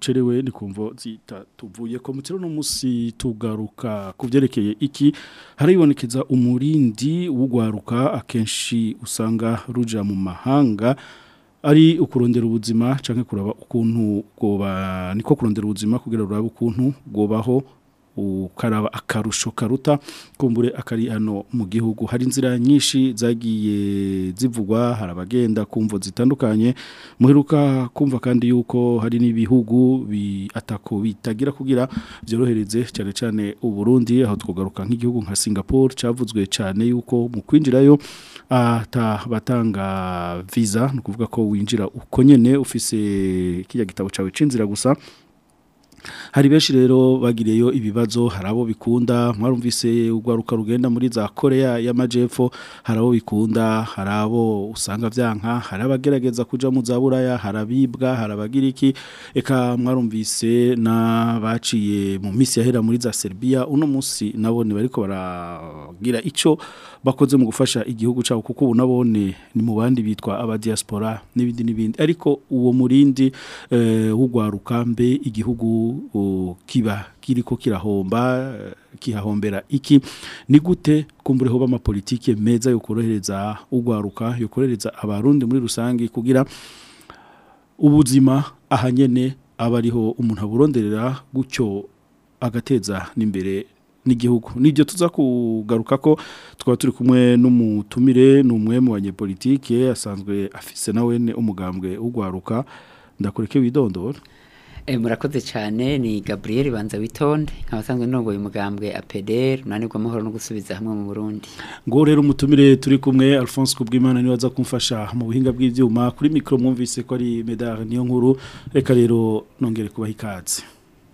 cerewe ni kumvo zita tuvuye ko mutero no musi tugaruka kuvyerekeye iki haribonekeza umurindi wugwaruka akenshi usanga ruja mu mahanga ari ukurondera ubuzima canke kuraba ukuntu goba niko kurondera ubuzima kugira ruraba ukuntu gobaho ukaraba akarusho karuta kumbure akari hano mu gihugu hari inzira nyinshi zagiye zivugwa hari abagenda kumvo zitandukanye muheruka kumva kandi yuko hari n'ibihugu atako bitagira kugira byorohereze cyane cyane uburundi aho twugaruka nk'igihugu nka singapore cavuzwe cyane yuko mu kwinjirayo batanga viza ni ukuvuga ko winjira uko nyine ufise kijya gitabo cawe cy'inzira gusa hari benshi rero bagiriyeyo ibibazo harabo bikunda mwarumvise urwaruka rugenda muri za korea y'amajyepfo hari harabo bikunda Harabo usanga byanka hari abagerageza kujya mu za buraya hari abibwa hari abagira iki reka mwarumvise n'abaciye mu misi yahera muri za Serbia, uno munsi nabone bari baragira icyo bakoze mu gufasha igihugu cyabo kuko ubu ni mu bandi bitwa abadiyasipora n'ibindi n'ibindi ariko uwo murindi eh, w'urwaruka mbe igihugu kiba kiriko kirahomba kihahombera iki ni gute kumbureho b'amapolitike meza yo ugwaruka urwaruka abarundi muri rusange kugira ubuzima ahanyene abariho umuntu aburonderera gutyo agateza n'imbere n'igihugu nibyo tuza kugaruka ko twaba turi kumwe n'umutumire ni mu banyepolitike asanzwe afise nawe umugambwe ugwaruka ndakureke widondora eh, murakoze cyane ni gaburiyeri banza witonde nkaba asanzwe n'uwo mugambwe apederi unanirwa amahoro no gusubiza hamwe mu burundi ngo rero umutumire turi kumwe alphonse kubwimana niba kumfasha mu buhinga bw'ibyuma kuri mikoro mwumvise ko ari medari niyo nkuru reka rero nongere kubaha ikaze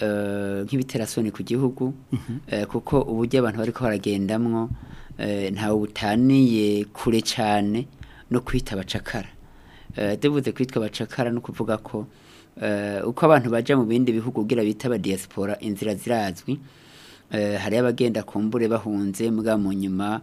eh, nk'ibiterasoni ku gihugu mhm. kuko uburyo abantu bari baragendamwo ntawe butaniye kure cyane no kwita abacakara tuvuze kwitwa abacakara no kuvuga ko Eh, uko abantu bajya mu bindi bihugu ubwira bitaba diaspora inzira zirazwi eh, hari abagenda ku bahunze mbwa mu nyuma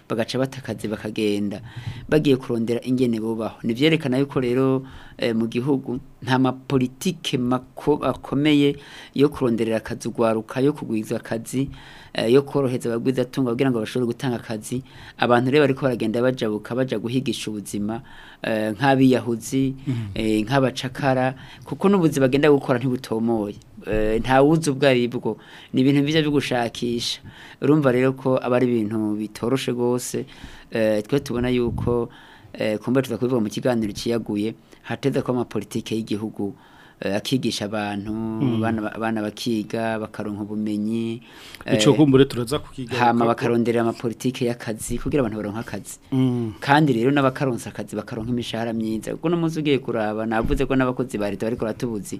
bagaca batakazi bakagenda bagiye kurondera ingene bubaho nivyerekana yuko rero eh, mu gihugu nta mapolitike akomeye yo kuronderera akazi ugwaruka yo kugwiza akazi Eh, yo korohereza abagwizatunga kugira ngo bashobore gutanga akazi abantu rero bariko baragenda bajabuka baja guhigisha ubuzima eh, nk'abiyahuzi mhm. eh, nk'abacakara kuko n'ubuzi bagenda gukora ntibutomoye ntawuzi ubwo aribwo ni ibintu byiza byo gushakisha urumva rero ko abari ibintu bitoroshe rwose twe tubona yuko kumbe tuza kubivuga mu kiganiro kiyaguye hateze ko amapolitike y'igihugu Eh, akigisha abantu hmm. abana bakiga bakaronka ubumenyi eh, icyo kumbure turaza kukiga hama bakarondera amapolitike y'akazi kugira abantu baronke akazi hmm. kandi rero n'abakaronsa akazi bakaronka imishahara myiza kuko n'umunsi ugiye kuraba navuze ko n'abakozi ba leta bariko baratubuzi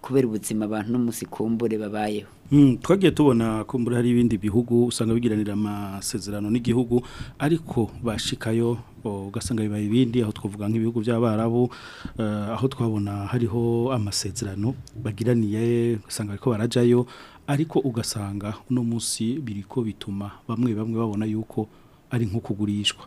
kubera ubuzima abantu n'umunsi kumbure babayeho hmm, twagiye tubona kumbura hari ibindi bihugu usanga bigiranira amasezerano n'igihugu ariko bashikayo ugasanga bibaye ibindi aho twavuga nk'ibihugu by'abarabu eh, aho twabona hariho amasezerano bagiraniye usanga ariko barajyayo ariko ugasanga uno munsi biri ko bituma bamwe bamwe babona yuko ari nko kugurishwa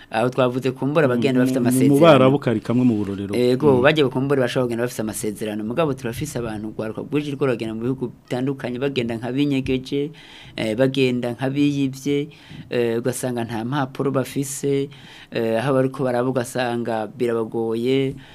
aho twavuze kumbura bagenda mm, bafite amasezerano mu barabu kari kamwe mu burorero yego eh, mm. bagiye kumbura bashobora kugenda bafite amasezerano mugabo turafise abantu gwaruka bwije rw'uragenda mu bihugu bitandukanye bagenda nka binyegeje eh, bagenda nka biyibye ugasanga nta mpapuro bafise aho bariko barabu ugasanga birabagoye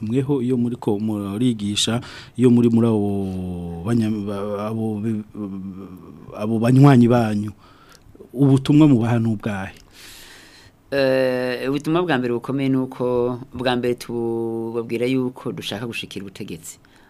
mweho iyo muri ko murigisha iyo muri muri abo banywanyi banyu ubutumwa mu bantu bwahe Eh, ubutumwa bwa mbere bukomeye ni uko bwa mbere tubabwira yuko dushaka gushikira ubutegetsi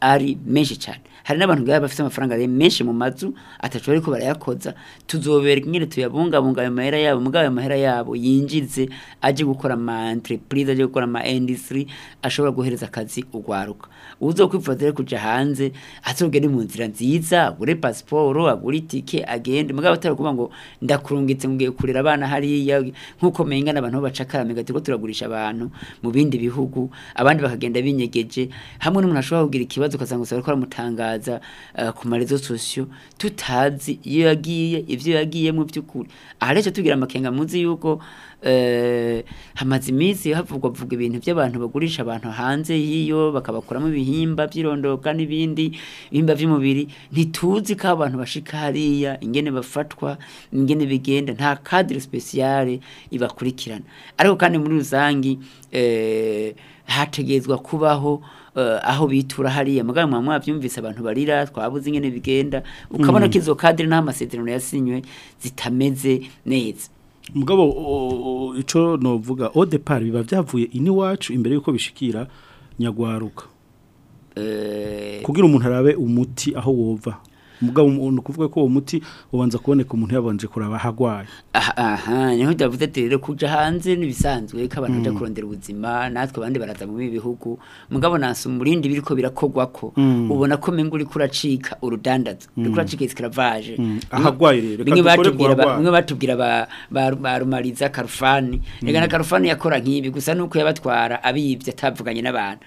ari menshi cyane hari n'abantu ngaya bafite amafaranga menshi mu mazu atatu ariko barayakoza tuzobera nyine tuyabungabunga ayo mahera yabo mugabo ayo yabo yinjize aje gukora ama entreprise aje gukora ama industry ashobora guhereza akazi ugwaruka uzokwifuza rero kuja hanze azogere mu nzira nziza agure pasiporo agure itike agende mugabo atari ngo ndakurungitse ngiye kurera abana hari nk'uko menga n'abantu bacakara mega turagurisha abantu mu bindi bihugu abandi bakagenda binyegeje hamwe n'umuntu ashobora kugira ikibazo ukasanga usaba ko aramutangaza tukaza eh, ku marezo sosiyo tutazi iyo yagiye ibyo yagiye mu by'ukuri aha rero amakenga munsi y'uko eh, hamaze iminsi havugwa vuga ibintu by'abantu bagurisha abantu hanze y'iyo bakabakuramo ibihimba by'irondoka n'ibindi bimba by'umubiri ntituzi ko abantu bashika hariya ingene bafatwa ingene bigenda nta kadire sipesiyare ibakurikirana ariko kandi muri rusange eh, hategezwa kubaho Eh, aho bitura hariye mugabo mwa mwabyumvise abantu barira twabuze ingene bigenda ukabona mm. ko izo kadire n'amasezerano yasinywe zitameze neza mugabo icyo novuga odepari biba byavuye iniwacu imbere y'uko bishikira nyagwaruka eh, kugira umuntu arabe umuti aho wova mugabo umuntu kuvuga ko uwo muti ubanza kuboneka umuntu yabanje kuraba ahagwaye aha niho ndavuze ati kuja hanze nibisanzwe ko abantu baje mm. kurondera ubuzima natwe abandi baraza mu bibihugu mugabo nanse umurindi biriko birakogwako mm. ubona ko mengo uri kuracika urudandaza uri mm. kuracika esclavage ahagwaye rero bimwe batubwira bimwe batubwira ba rumariza karufani rega na karufani yakora nk'ibi gusa nuko yabatwara abibye atavuganye n'abantu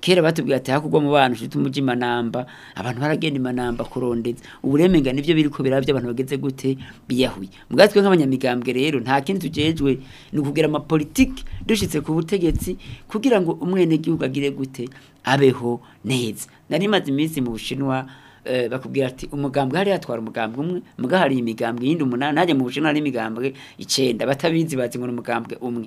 kera batubwiye ati hakugwa mu bana ufite umuji manamba abantu baragenda imanamba kurondeza uburemenga nivyo biriko biravye abantu bageze gute biyahuye mugatwe nk'abanyamigambwe rero nta kindi tujejwe ni kugira ama politique dushitse ku butegetsi kugira ngo umwene gihugu agire gute abeho neza nari maze iminsi mu Bushinwa eh, bakubwira ati umugambwe hariya atwara umugambwe umwe muga hari imigambwe yindi umunani hajya mu Bushinwa hari imigambwe icenda batabizi bazi ngo umugambwe umwe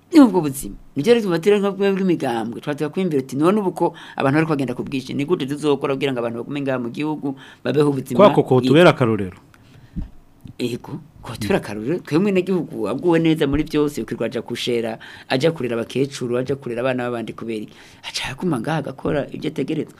buzima mu cyerekezo batira nk'ubumwe bw'imigambwe twatera kwimbira ati none ubuko abantu bari kwagenda ku bwinshi ni gute tuzokora kugira ngo abantu bagume ngaha mu gihugu babeho ubuzima kwako ko tubera akarorero ego kotubira akaruriro twemwe n'igihugu aguwe neza muri byose ukirwa kushera aja kurera abakecuru aja kurera abana b'abandi kubera aca yakuma ngaha agakora ibyo ategerezwa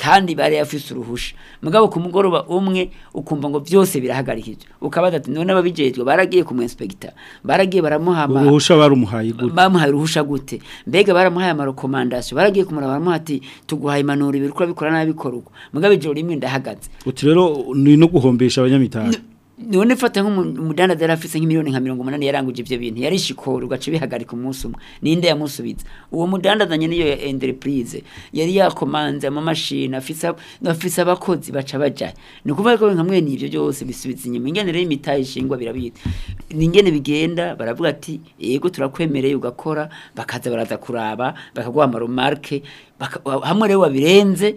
kandi bari afise uruhusha mugabo ku mugoroba umwe ukumva ngo byose birahagarikije ukaba ati none ababijejwe baragiye ku inspector baragiye baramuhama uruhusha barumuhaye gute bamuhaye uruhusha gute mbega baramuhaye amarekomandation baragiye kumuraba baramuha ati tuguhaye impanuro ibirukura bikora nabi bikorwa mugabo ijoro rimwe ndahagaze uti rero ni no guhombesha abanyamitano none fata nk'umudandaza yari afise nk'imiliyoni nka mirongo umunani yaranguje ibyo bintu yari shikora ugaca bihagarika umunsi umwe ninde yamusubiza uwo mudandaza nyine iyo entreprise yari yakomanze amamashini afise abakozi baca bajayo ni ukuvuga ko nka mwene ibyo byose bisubiza inyuma ingene rero imitahe ishingwa birabita ni ingene bigenda baravuga ati yego turakwemereye ugakora bakaza baraza kuraba bakaguha amaromarke hamwe rero wabirenze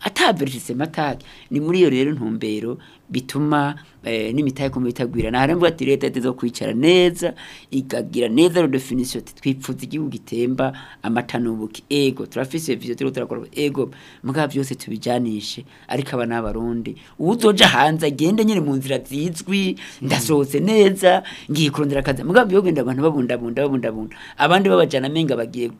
ataberisema atake ni muri iyo rero ntumbero bituma eh, n'imitako itagwirana haramvuga ati leta yateza kwicara neza igagira neza definition twipfuza igihugu gitemba amata n'ubuki ego turafise viziyo turiko turakora ego mbwa byose tubijanishe ariko aba ni abarundi hanze agende nyine mu nzira zizwi ndasohotse neza ngiye kurondera akazi mbwa byogenda abantu babunda babundabunda abandi babajana amenga bagiye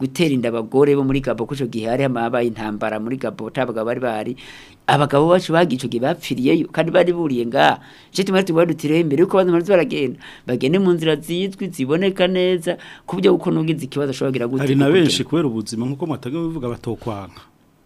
gutera inda abagore bo muri Gabo kuco gihe hari amabaye intambara muri Gabo tabagabo bari bari abagabo bacu bagico gihe bapfiriyeyo kandi bari buriye nga je tumwe tubwa imbere uko abantu barazi baragenda bagende mu nzira zizwi ziboneka neza kubyo uko nugize ikibazo ashobagira gute hari na benshi kubera ubuzima nkuko mwatage bivuga batokwanka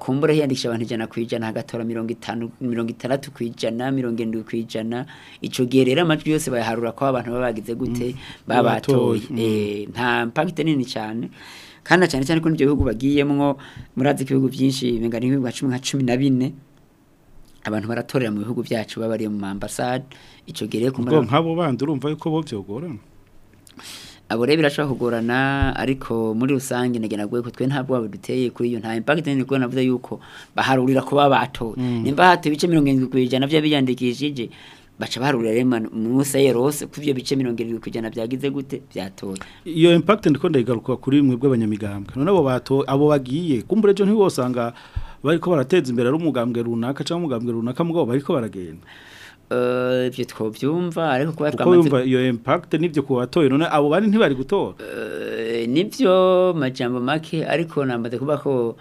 ku mbura hiyandikisha abantu ijana ku ijana hagatora mirongo itanu mirongo itandatu ku ijana mirongo irindwi ku ijana icyo gihe rero amajwi yose bayaharura ko abantu baba bagize gute hmm. babatoye hmm. nta mpakite nini cyane kandi cyane cyane ko n'ibihugu bagiyemwo murazi ko ibihugu byinshi bingana n'ibihugu nka cumi nka cumi na bine abantu baratorera mu bihugu byacu baba bari mu mambasade icyo gihe rero kumara nk'abo bandi urumva yuko bo byogorana abo rero birashobora kugorana ariko muri rusange nagena gwe ko twe nta bwoba buduteye kuri iyo nta impact ni ko navuze yuko baharurira kuba batoye mm. nimba hatoye ibice 70 by'abiyandikishije baca barurira rema munsi kuvyo bice 70% byagize gute byatora iyo impact ndiko ndayigaruka kuri mwe bw'abanyamigambwe none abo bato abo bagiye kumbure jo ntiwosanga bariko barateza imbere ari umugambwe runaka cyangwa umugambwe runaka mugabo bariko baragenda eh, ibyo twobyumva ariko kuba twamaze kuko iyo impact nibyo ku none abo bari ntibari gutora eh, nibyo majambo make ariko namaze kuba ko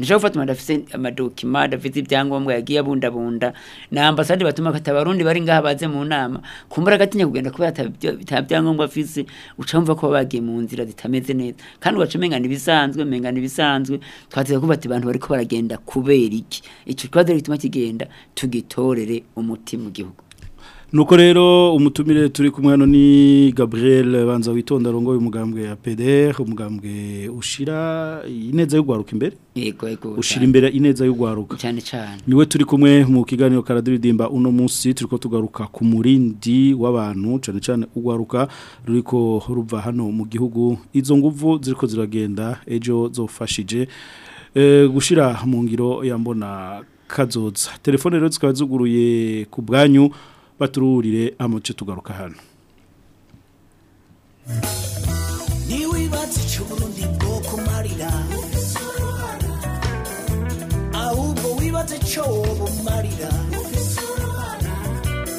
nje gufata madafise amadokima dafize ibyangombwa yagiye abundabunda na ambasade batuma katabarundi bari ngaha baze mu nama kumbura agatinya kugenda kuba atabyangombwa afise ucamva ko bagiye mu nzira zitameze neza kandi ugacumengana ibisanzwe mengana ibisanzwe twateze kuba ati abantu bariko baragenda kubera iki ico kibazo gituma kigenda tugitorere umuti mu gihugu nuko rero umutumire turi kumwe hano ni Gabriel banza witonda uyu umugambwe ya pdr umugambwe ushira ineza yo guharuka imbere ushira imbere ineza yo cyane cyane niwe turi kumwe mu kiganiro karadiridimba uno munsi turi ko tugaruka ku murindi w'abantu cyane cyane uguharuka ruri ko ruva hano mu gihugu izo nguvu ziri ziragenda ejo zofashije eh, gushyira mu ngiro ya mbona kazoza telefone rero zikaba zuguruye ku bwanyu baturuhurire amuce ah, tugaruka hano ntiwibatse icyo uburundi bwo kumarira ahubwo wibatse icyo wobumarira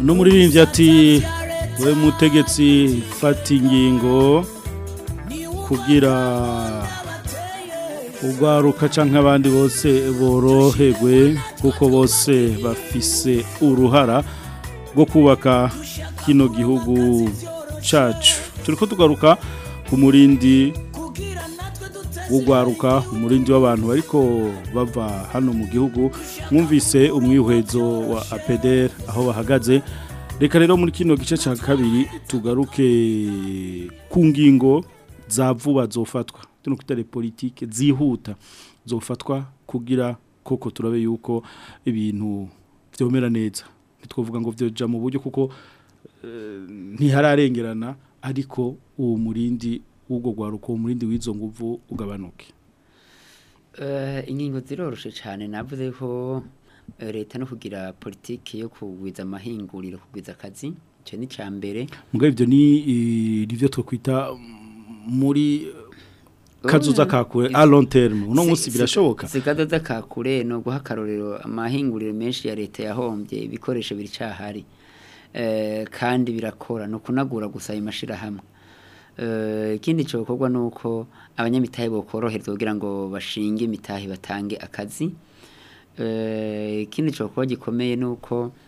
uno ati we mutegetsi fata ingingo kugira ubwaruka cyangwa abandi bose borohewe kuko bose bafise uruhara rwo kubaka kino gihugu cyacu turi tugaruka ku murindi w'urwaruka umurindi w'abantu ariko bava hano mu gihugu mwumvise umwihwezo wa apederi aho bahagaze reka rero muri kino gice cya kabiri tugaruke ku ngingo za vuba zofatwa tuno kwitare politike zihuta zofatwa kugira koko turabe yuko ibintu byomera neza ntitwavuga ngo byoja mu buryo kuko eh, ntihararengerana ariko uwo murindi w'ubwo rwaruko umurindi w'izo nguvu ugabanuke Eh, ingingo ziroroshe cyane navuze ko eh, leta no kugira politiki yo kugwiza amahinguriro kugwiza akazi icyo ni icya mbere mbwa ibyo ni ibyo twakwita muri oh. kazoza kakure a long term uno munsi birashoboka sikazoza kakure no guha karorero amahinguriro menshi ya leta yahombye ibikoresho biricahari eh kandi birakora no kunagura gusa imashira hamwe Eh, ikindi cyokorwa ni uko abanyamitahe bokoroherwa kugira ngo bashinge imitahe batange akazi eh, ikindi cyokorwa gikomeye ni uko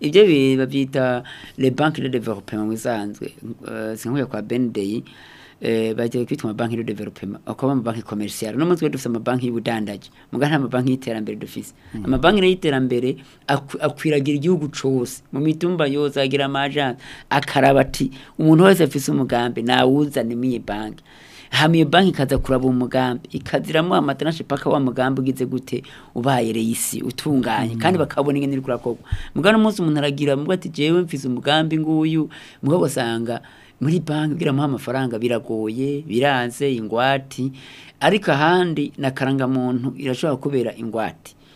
ibyo babyita le banque de développement musanzwe eh, sinkuye kwa Bendey Eh, bagiye kwita amabanki de development akaba amabanki commercial no mutwe dufite amabanki y'ubudandaji muga nta amabanki y'iterambere dufise hmm. amabanki y'iterambere akwiragira igihugu cose mu mitumba yose agira akaraba akarabati umuntu wese afise umugambi nawuzane mwiye banki hamiye banki ikaza kuraba umugambi ikaziramo amatanashe paka wa mugambi ugize gute ubaye reisi utunganye hmm. kandi bakabona ingene iri kurakogwa mugano umunsi umuntu aragira mubwo jewe mfize umugambi nguyu mugabo gasanga muri banki ugira amuha amafaranga biragoye biranze ingwati ariko ahandi na karangamuntu irashobora kubera ingwati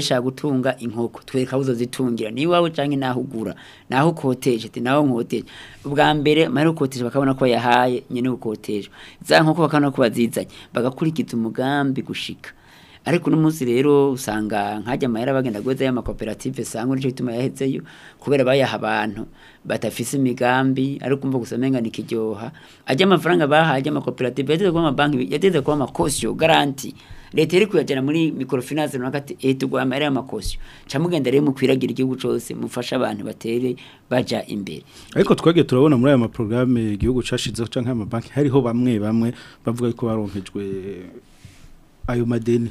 shaka gutunga inkoko twereka aho uzozitungira ni iwawe cyangwa naho naho ukoteje ati naho nkoteje ubwa mbere amahera ukoteje bakabona ko yahaye nyine ukoteje za nkoko bakabona ko bazizanye bagakurikiza umugambi gushika ariko uno munsi rero usanga nkajya amahera bagenda guheza y'amakoperative sangwa nicyo gituma yahetseyo kubera bayaha abantu batafise imigambi ariko umva gusa menga nikiryoha ajya amafaranga bahaye amakoperative yateze kuba amabanki yateze kuba amakosiyo garanti leta iri kuyajyana muri microfinance runaka ati eh tugwamarira amakosyo camugenda rero mukwiragira igihugu cose mufasha abantu batere baja imbere ariko twege turabona muri aya maprogramme igihugu cashizeho canke ama banki hariho bamwe bamwe bavuga ko baronkejwe ayo madeni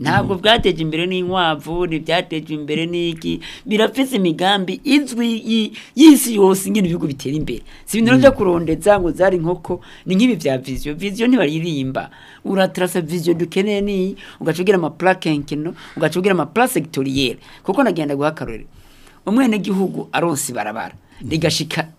ntabwo bwateje imbere n'inkwavu ntibyateje imbere n'iki birafite imigambi izwi y'isi yose nyine ibihugu bitera imbere si ibintu mm. byo kurondetsa ngo zari inkoko ni nk'ibi bya viziyo viziyo ntibaririmba uratarasa viziyo dukeneye n'iyi ugaca ugira amapurakenkino ugaca ugira amapurasegiteriyeri kuko nagenda guha akarore umwenegihugu aronsi barabara mm. rigashika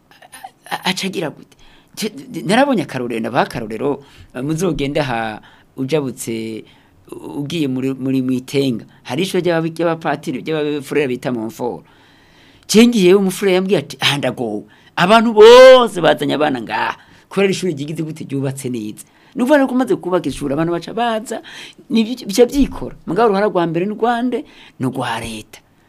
acagira gute narabonye akarorero nabaha akarorero muzogende aha ujabutse ugiye muri mu itenga hari ishuri ry'abapatiri ry'abafurere bita mumforo cengiyeho umufurere yambwiye ati ahandagowe abantu bose bazanye abana ngaha kubera ishuri ryigize gute ryubatse neza nuvuga rero umaze kubaka ishuri abantu baca baza bica byikora mugabo uruhara mbere ni urwande ni urwa leta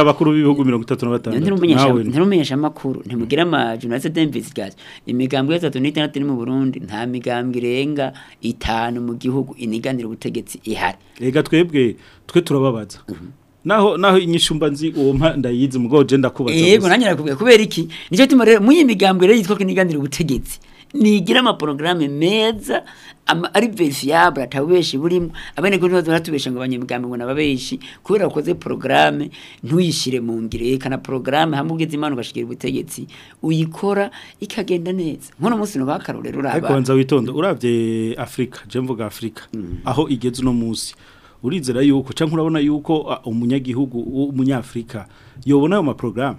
abakuru b'ibihugu mirongo itatu na batanu ntirumenyesha amakuru ntimugire amajurnaliste imigambwe itatu n'itandatu mu burundi nta migambwe irenga itanu mu gihugu iniganira ubutegetsi ihari Rega twebwe twe turababaza mhm. naho naho inyishu mba nzi uwo mpanda yize je ndakubaza yego nanyo nakubwiye kubera iki nico gituma mu yimigambwe rero yitwa kiniganira ubutegetsi nigira ama programme meza ari verifiable atabeshi burimo abene ko ntibazo baratubesha ngo abanyemigambi ngo nababeshi kubera ukoze programme ntuyishire mu ngire kana programme hamugeze imana ugashikira ubutegetsi uyikora ikagenda neza nkono munsi no bakarorero uraba ariko wanza witonda uravye Afrika je mvuga Afrika mm. aho igeze no munsi urizera yuko cyangwa urabona yuko umunyagihugu w'umunyafurika yobona ayo maporogaramu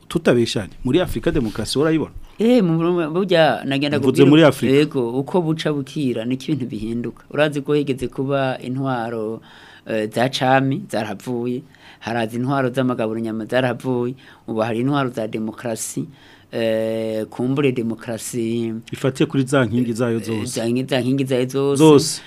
tutabeshanye muri Afrika demokrasi urayibona eh burya nagenda kuvuze yego uko buca bukira ni ibintu bihinduka urazi ko hegeze kuba intwaro eh, za chami zaravuye harazi intwaro z'amagaburo nyama zaravuye ubu hari intwaro za demokrasi. Eh, kumbure demokarasi ifatiye kuri za nkingi eh, zayo zose za nkingi zayo zose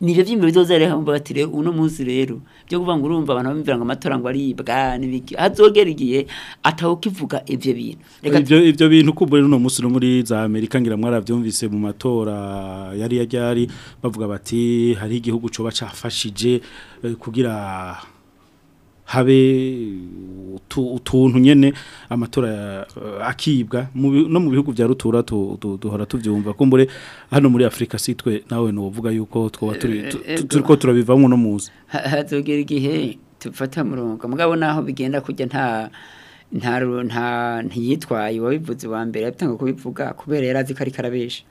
nibyo by'imbibizoza rero batire uno munsi rero byo kuvuga ngo urumva abantu bamvira ngo amatora ngo ari bwa nibiki azogera ataho kivuga ivyo bintu ivyo ivyo bintu kumbure uno munsi no muri za Amerika ngira byumvise mu matora yari yari bavuga bati hari igihugu coba cafashije eh, kugira habe utuntu nyene amatora eh, akibwa no mu bihugu bya rutura duhora tubyumva ko hano muri Afrika sitwe nawe no uvuga yuko twoba turi eh, eh, turiko turabivamwo no muzi hazogira igihe tufata murongo mugabo naho bigenda kujya nta nta ntiyitwaye uwabivuze wa mbere yatanga kubivuga kubera yari azi ko ari karabesha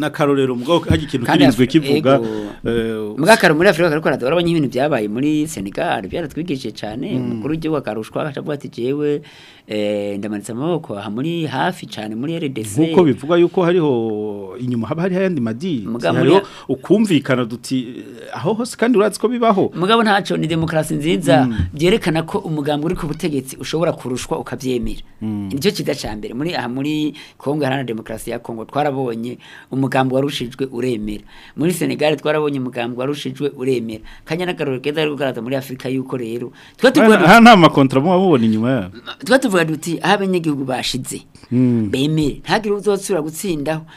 n'akarorero mubwo hari ikintu kirinzwe kivuga eh, muri akaro muri afurika kariko aradora ny'ibintu byabaye muri senegal byaratwigishije cyane mm. umukuru w'igihugu akarushwa akavuga ati jewe Eh, ndamanitse amaboko aha muri hafi cyane muri RDC nkuko bivuga yuko hariho inyuma haba hari yandi madiri hariho ukumvikana duti aho hose kandi urazi ko bibaho mugabo ntaco ni demokarasi nziza mm. byerekana ko umugambo uri ku butegetsi ushobora kurushwa ukabyemera mm. nicyo kiza mbere muri aha muri Kongo harana demokarasi ya Kongo twarabonye umugambo warushijwe uremera muri Senegal twarabonye umugambi warushijwe uremera kanya n'agarurukeza ari gukarata muri Afrika yuko rero twa tuvuga nta makontra mubona inyuma ya turavuga duti aho abanyagihugu bashize hmm. bemere ntagire uzosura gutsindaho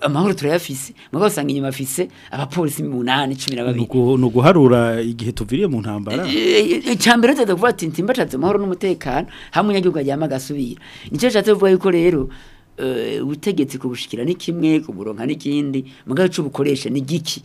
amahoro turayafise mwebwe usanga inyuma afise abapolisi umunani cumi ni uguharura igihe tuviriye mu ntambara icya eh, eh, eh, mbere ati ntimba amahoro n'umutekano hamwe umunyagihugu aryama agasubira nicyo nshatse yuko rero Eh, ubutegetsi kubushikira ni kimwe kuburonka n'ikindi mugabo cyo ni giki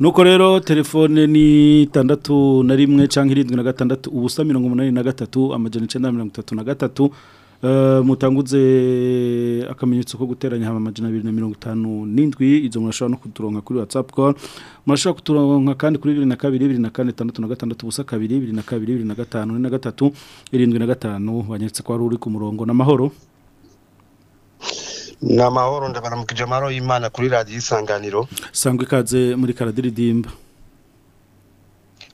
nuko rero telefone ni tandatu na rimwe cyangwa irindwi na gatandatu ubusa mirongo umunani na gatatu amajana icyenda mirongo na gatatu eh, mutanguze akamenyetso ko guteranya haba amajana abiri na mirongo itanu n'indwi izo murashobora no kuturonka kuri WhatsApp koru murashobora kuturonka kandi kuri bibiri na kabiri bibiri na kane itandatu na gatandatu ubusa kabiri bibiri na kabiri bibiri na gatanu na gatatu irindwi na gatanu wanyeretse ko wari uri ku murongo n'amahoro ni amahoro ndabaramukije amahoro y'imana kuri radiyo isanganiro sangwa ikaze muri karadiridimba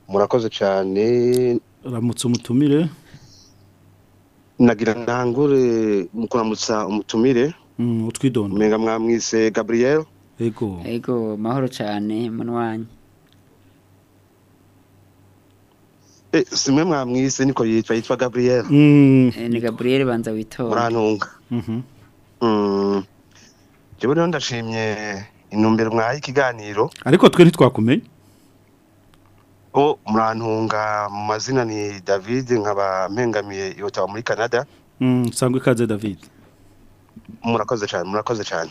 murakoze cyane ramutse umutumire nagira ntangure mu umutumire mm, utwidondo mwenga mwamwise gaburiyeri ego ego mahoro cyane munwanyi eh, simwe mwamwise niko yitwa yitwa gaburiyeri mm. eh, ni gaburiyeri banza witora murantunga mhm. Mm. njyewe rero ndashimye intumbero mwahaye ikiganiro ariko twe ntitwakumenye murantunga mu mazina ni david nkaba mpengamiye iwotaba muri canada usanga mm, ikaze david murakoze cyane murakoze cyane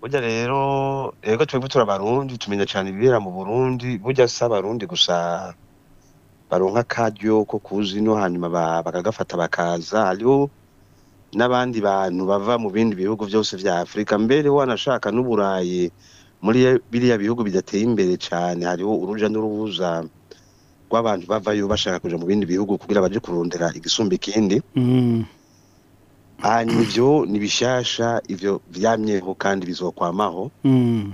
burya rero rero twebwe turabarundi tumenya cyane ibibera mu burundi burya si abarundi gusa baronka akaryo ko kuza ino hanyuma bakagafata bakaza hariho n'abandi bantu bava mu bindi bihugu byose bya Afurika mbere wanashaka n'uburayi muri biriya bihugu bidateye imbere cyane hariho uruja n'urubuza rw'abantu bavayo bashaka kuja mu bindi bihugu kugira baje kurondera igisumba ikindi mm. hanyuma mm. ni bishasha ivyo vyamyeho kandi bizokwamaho mm.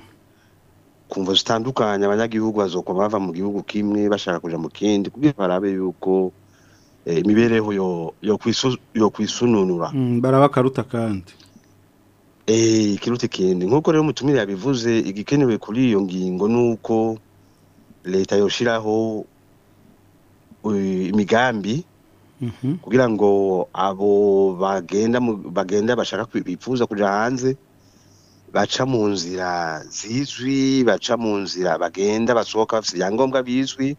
kumva zitandukanye abanyagihugu bazokoma bava mu gihugu kimwe bashaka kuja mu kindi kugira barabe yuko eh, imibereho yo yo kwisununura mm, baraba karuta kandi eh ikiruta kindi nkuko rero umutumire yabivuze igikenewe kuri iyo ngingo uko leta yoshiraho eh, imigambi mhm. kugira ngo abo bagenda bagenda bashaka bifuza kuja hanze baca mu nzira zizwi baca mu nzira bagenda basohoka bafite ibyangombwa bizwi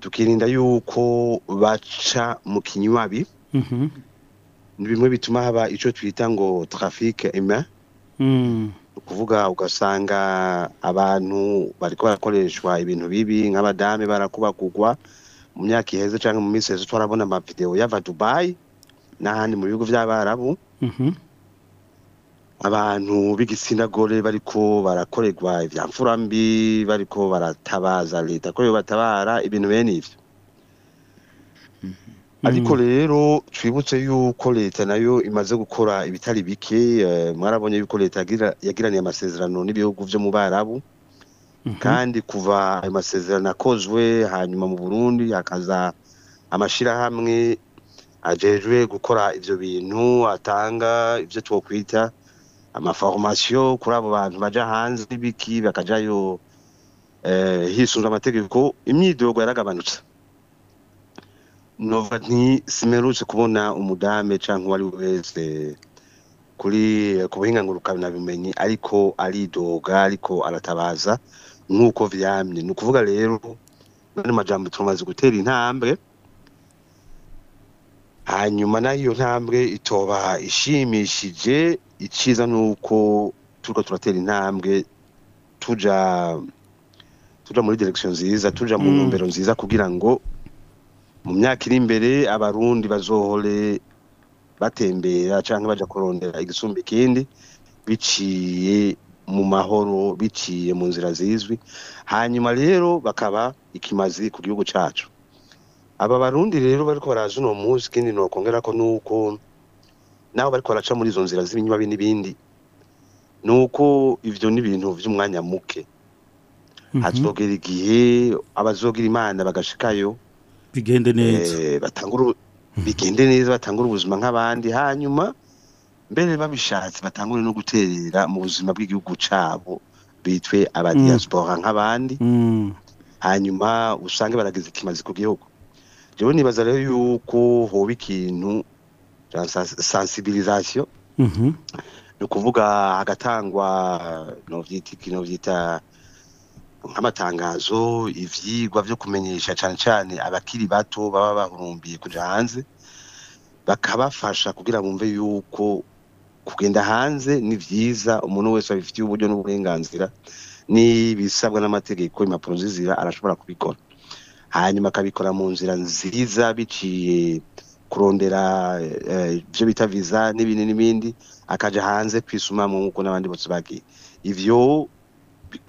tukirinda yuko baca mu kinywabi mhm. ni bimwe bituma haba icyo twita ngo tarafike ime mm. ukuvuga ugasanga abantu bari barakoreshwa ibintu bibi nk'abadame barakubakugwa mu myaka iheze cyangwa mu minsi heza turabona amavidewo y'ava dubayi n'ahandi mu bihugu by'abarabu mhm. abantu b'igitsina gore bariko barakorerwa ivyamfurambi bariko baratabaza leta ko batabara ibintu bene ivyo mhm. ariko rero twibutse yuko leta nayo imaze gukora ibitari bike eh, mwarabonye yuko leta yagiraniye amasezerano n'ibihugu byo mu barabu mhm. kandi kuva ayo masezerano akozwe hanyuma mu burundi hakaza amashirahamwe ajejwe gukora ibyo bintu atanga ibyo twokwita amaforomasiyo kuri abo bantu bajya hanze y'ibiki bakajayo eh, hisunze amategeko imyidogo yaragabanutse nova ntisimperutse kubona umudamu cyangwa uwo ari we wese kuri ku buhingangurukamira bumenyi ariko aridoga ariko aratabaza nk'uko byamye ni ukuvuga rero n'andi majambo tumaze gutera intambwe hanyuma nayo ntambwe itoba ishimishije icyiza ni uko turiko turatera intambwe tuja tuja muri direction nziza tuja mu mm. ntumbero nziza kugira ngo mu myaka iri imbere abarundi bazohore batembera cyangwa bajya kurondera igisumba ikindi biciye mu mahoro biciye mu nzira zizwi hanyuma rero bakaba ikimazi ku gihugu cyacu aba barundi rero bariko baraza uno munsi ikindi nokongera ko nuko nabo bariko baraca muri izo nzira z'ibinywa n'ibindi ni uko ibyo ni ibintu by'umwanya muke mhm. hazogera igihe abazogira imana bagashikayo bigende neza eh, mhm. bigende neza batangura ubuzima nk'abandi hanyuma mbere babishatse batangure no guterera mu buzima bw'igihugu cyabo bitwe abadiyasipora mhm. nk'abandi hanyuma usange barageze ikimazi ku gihugu rero nibaza rero yuko hoba ikintu sensibilisation mm-hmm. ni ukuvuga hagatangwa novyita nk'amatangazo ivyigwa vyo kumenyesha cane cane abakiri bato baba bahurumbiye kuja hanze bakabafasha kugira bumve yuko kugenda hanze ni vyiza umuntu wese abifitiye uburyo n'uburenganzira n'ibisabwa n'amategeko impapuro nzizira arashobora kubikora hanyuma akabikora mu nzira nziza biciye kurondera eh, eh, ibyo bita viza n'ibindi n'ibindi akajya hanze kwisuma nk'uko n'abandi bose bagiye ibyo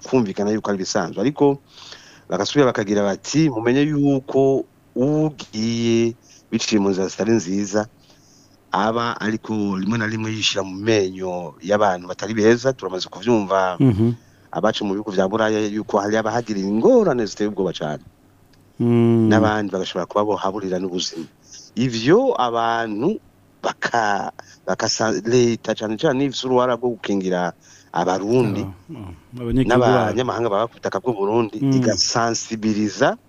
kumvikana yuko ari ibisanzwe ariko bagasubira bakagira bati mumenye yuko ugiye biciye mu nzira zitari nziza aba ariko rimwe na rimwe yishyira mu menyo y'abantu batari beza turamaze kubyumva mhm. abacu mu bihugu bya buraya yuko hari abahagiriye ingorane ziteye ubwoba cyane mm. n'abandi bagashobora kuba bohaburira n'ubuzima ivyo abantu baka bakasa leta cyane cyane n'ivyo rwo gukingira abarundi ah, ah, n'abanyamahanga baba ku butaka bw'uburundi hmm. igasansibiliza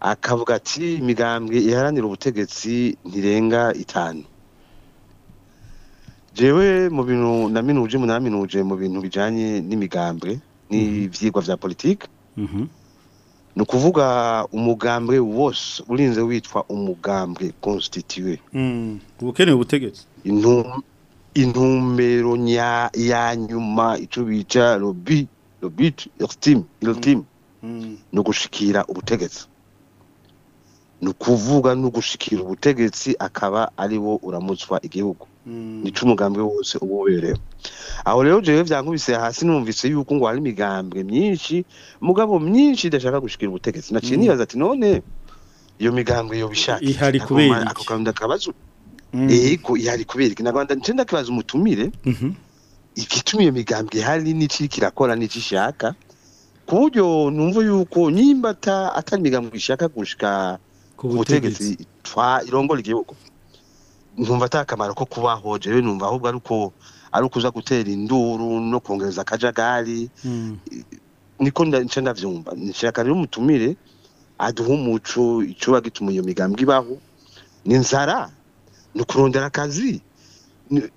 akavuga ati imigambwe iharanira ubutegetsi ntirenga itanu jewe mu bintu naminuje umunara minuje mu bintu bijanye n'imigambwe n'ivyigwa vya politike mm-hmm. ni ukuvuga umugambwe wose urinze witwa umugambwe konsititiyuwe hmm, ubukeneye ubutegetsi intumbero ya nyuma icyo bita robi robiti elitimu ni ugushikira ubutegetsi ni ukuvuga no gushikira ubutegetsi akaba ari wo uramutswa igihugu hmm. nicyo umugambi wose uba ubereyeho aho rero jewe byankubise hasi numvise yuko ngo hari imigambwe myinshi mugabo myinshi idashaka gushikira ubutegetsi naciye mm. nibaza ati none iyo migambwe yo bishaka ihari kubera ako kantu ndakabazo mm. yego ihari kubera iki nagwanda nce ndakibaza umutumire mhm. igituma iyo migambwe ihari n'iki kirakora n'iki ishaka ku buryo numva yuko nimba atari imigambwe ishaka gushika ku butegetsi irongora igihugu numva atakamaro ko kubaho jewe numva ahubwo ari uko ari ukuza gutera induru no kongereza akajagari hmm. niko nce ndavyumva nshaka rero umutumire aduha umuco icuba gituma iyo migambwe ibaho ni inzara ni ukurondera akazi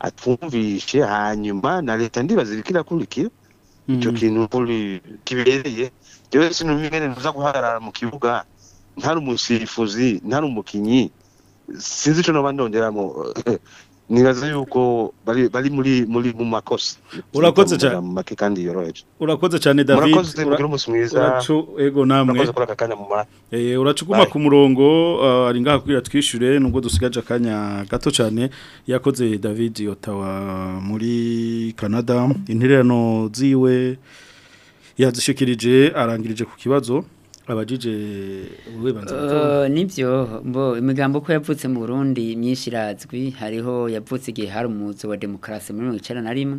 atwumvishe hanyuma na leta ndibaza iriko irakurikira icyo kintu kibereye rero sinumva ingene ntuza guhagarara mu kibuga ntari umusifuzi ntari umukinyi sinzi ico noba ndonderamo nibaza yuko bari bari muri muri mu makosa urakoze cyane makikandi yoroheje urakoze cyane David uracu ego namwe eh uracukuma ku murongo ah, ari ngaha kwira twishure nubwo dusigaje akanya gato cyane yakoze David Otawa muri Canada intererano ziwe yazishikirije arangirije ku kibazo abajije uwibanza uh, eh, nibyo mbo imigambo ko yavutse mu Burundi myinshi razwi hariho yavutse gihe hari umuzo wa demokarasi muri 1991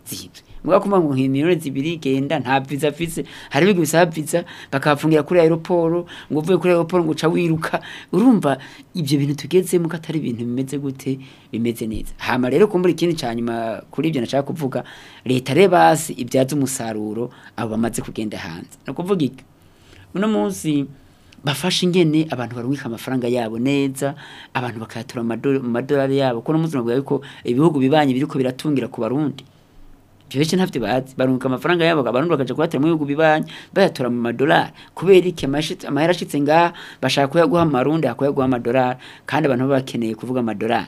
zihitwe mugakuma ngo nk'imiliyoni zibiri genda nta visa afise hari ibigo bisaba visa bakahafungira kuri aeroport ngo uvuye kuri aeroport ngo uca urumva ibyo bintu tugezemo ko atari ibintu bimeze gute bimeze neza hama rero kumbura ikindi cya nyuma kuri ibyo nashaka kuvuga leta reba hasi ibyaza umusaruro abo bamaze kugenda hanze no kuvuga iki uno munsi bafashe ingene abantu barubika amafaranga yabo neza abantu bakayatura mu madolari yabo kuko n'umuzima bwawe ko ibihugu bibanye biriko biratungira ku barundi jewe ntafite bazi barunguka amafaranga yabo abarundi bakaja kubatera mu bihugu bibanyi bayatora mu madolari kubera iki amahera ashitse ngaha bashaka kuyaguha mu marundi amadolari kandi abantu bakeneye kuvuga amadolari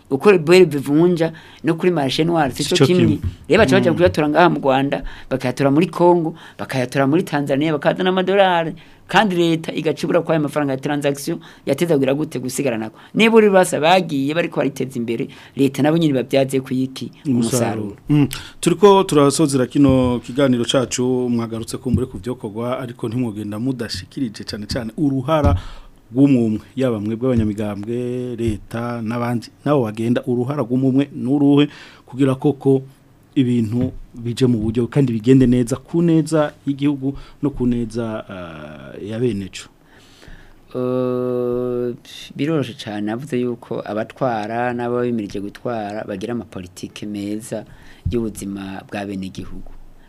uko ibere bivunja no kuri marché noir sico kimwe reba baca baja mm. kuyatora ngaha mu Rwanda bakayatora muri Congo bakayatora muri Tanzania bakazana amadolari kandi leta igacibura kwa amafaranga ya transaction yatezagira gute gusigarana ko niba uri basa bagiye bari ko bariteza imbere leta nabo nyine babyaze kuyiki umusaruro mm. turiko turasozera kino kiganiro cacu mwagarutse kumbure ku byokorwa ariko ntimugenda mudashikirije cyane cyane uruhara rw'umumwe yaba mwebwe abanyamigambwe leta n'abandi nabo bagenda uruhara rw'umumwe n'uruhe kugira koko ibintu bije mu buryo kandi bigende neza ku neza igihugu no ku neza eh, ya beneco eh, biroroshye cyane avuze yuko abatwara n'ababemerije gutwara bagira amapolitike meza y'ubuzima bwa bene igihugu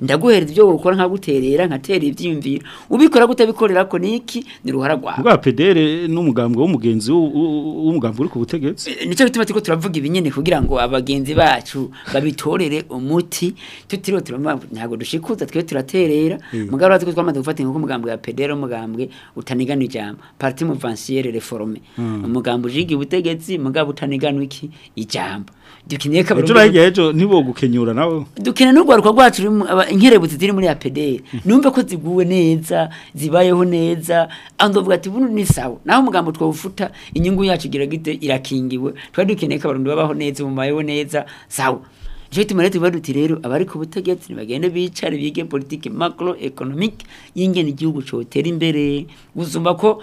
ndaguhereza ibyo gukora nka guterera nka tera ibyimvira ubikora gute bikorera ko niki ni ruhara rwa rwa PDR n'umugambwe w'umugenzi w'umugambwe uri ku butegetsi eh, nico bituma tiko turavuga ibinyene kugira ngo abagenzi bacu babitorere umuti tutiriwe turumva ntabwo dushikuza twe turaterera hmm. mugabo ratwe twamaze gufata inko mugambwe ya pedero mugambwe utanigana ijambo parti mouvancière reforme umugambwe hmm. ujiga ubutegetsi mugabo utaniganwa iki ijambo dukeneye kabaro ejo ragejo nibo gukenyura nawe dukene n'urwaruka rwacu inkerebutse ziri muri APD numve ko ziguwe neza zibayeho neza andovuga ati bunu ni sawa naho mugambo twawufuta inyungu yacu gira gite irakingiwe twa dukeneye kabaro babaho neza mubayeho neza sawa je tumare tuba rero abari ku butegetsi bagende bicare bige politique macro economique yingene igihugu cotera imbere guzumba ko